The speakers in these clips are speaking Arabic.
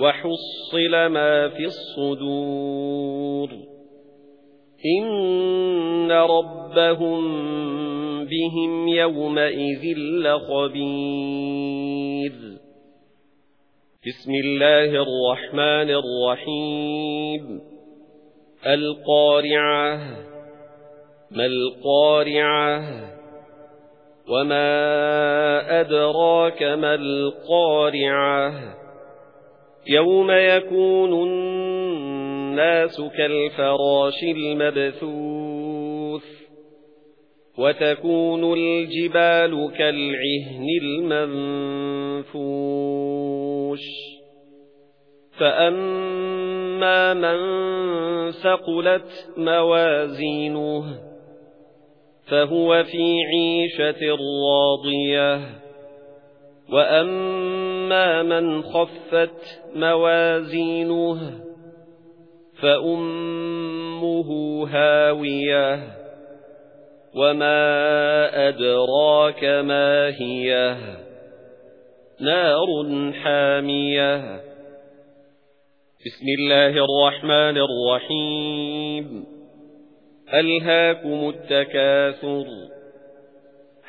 وحصل ما في الصدور. إن ربهم بهم يومئذ لخبير. بسم الله الرحمن الرحيم. القارعة ما القارعة؟ وما أدراك ما القارعة؟ يَوْمَ يَكُونُ النَّاسُ كَالْفَرَاشِ الْمَبْثُوثِ وَتَكُونُ الْجِبَالُ كَالْعِهْنِ الْمَنفُوشِ فَأَمَّا مَنْ ثَقُلَتْ مَوَازِينُهُ فَهُوَ فِي عِيشَةٍ رَاضِيَةٍ وَأَمَّا مَنْ خَفَّتْ مَوَازِينُهُ فَأُمُّهُ هَاوِيَةٌ وَمَا أَدْرَاكَ مَا هِيَهْ نَارٌ حَامِيَةٌ بسم الله الرحمن الرحيم ألهاكم التكاثر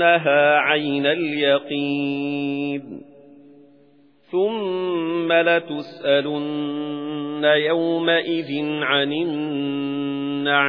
لَتَرَوُنَّهَا عَيْنَ الْيَقِينِ ثُمَّ لَتُسْأَلُنَّ يَوْمَئِذٍ عَنِ النَّعِيمِ